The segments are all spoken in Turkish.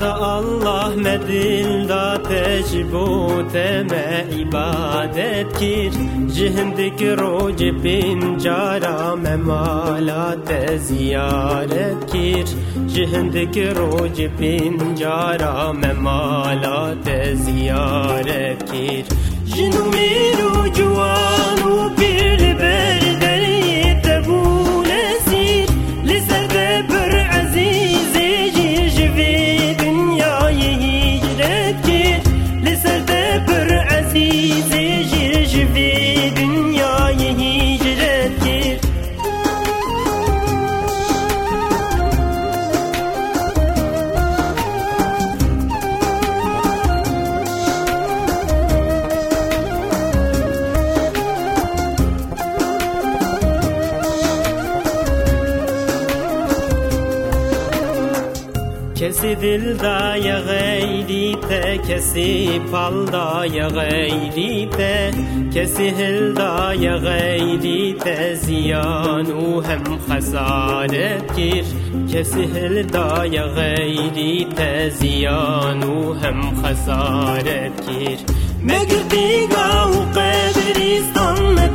da Allah ne dilda tecbute me ibadet kir. Cihindik roci pincara me malate ziyaret kir. Cihindik roci pincara me malate ziyaret kir. Jinumi Kesi dilda ya gayri te Kesi palda ya gayri te Kesi hilda ya gayri te Ziyanu hem hasaret gir. Kesi hilda ya gayri te Ziyanu hem hasaret gir. Megirdiga u qebristan Meterku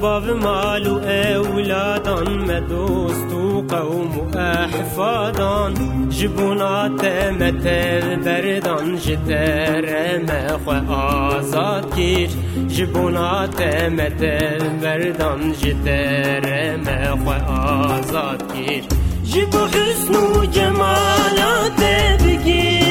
باب مال و اولادان ما دوست و قوم و احفادان. جبونا تمت بردان جتر ما خو آزاد کیش جبونا تمت بردان جتر ما خو آزاد کیش جبو حسن و جمالات بگیر.